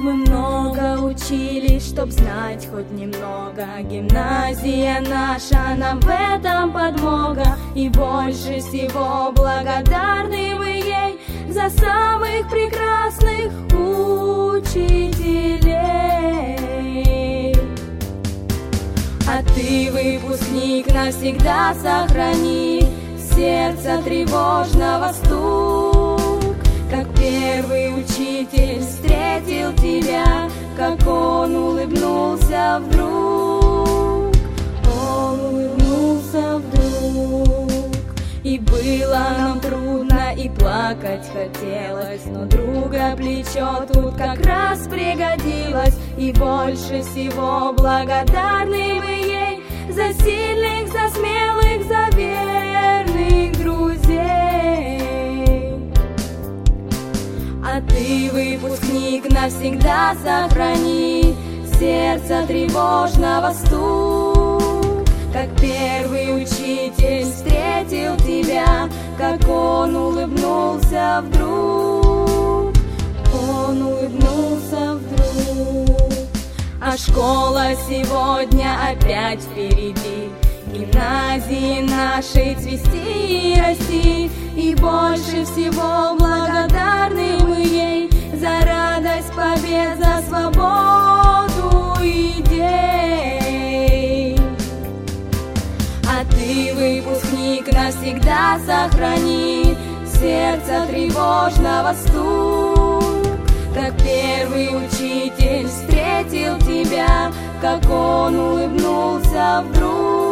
Мы много учились, чтоб знать хоть немного. Гимназия наша нам в этом подмога. И больше всего благодарны мы ей За самых прекрасных учителей. А ты, выпускник, навсегда сохрани Сердце тревожного стук. Как первый учитель Как он улыбнулся вдруг. Он улыбнулся вдруг. И было нам трудно и плакать хотелось Но друга плечо тут как раз пригодилось. И больше всего благодарны мы ей За сильных, за смелых, за Ты, выпускник, навсегда сохрани Сердце тревожного стук. Как первый учитель встретил тебя Как он улыбнулся вдруг. Он улыбнулся вдруг. А школа сегодня опять впереди. Гимназии нашей цвести и расти. И больше всего А ты, выпускник, навсегда сохрани Сердце тревожного стук. Как первый учитель встретил тебя Как он улыбнулся вдруг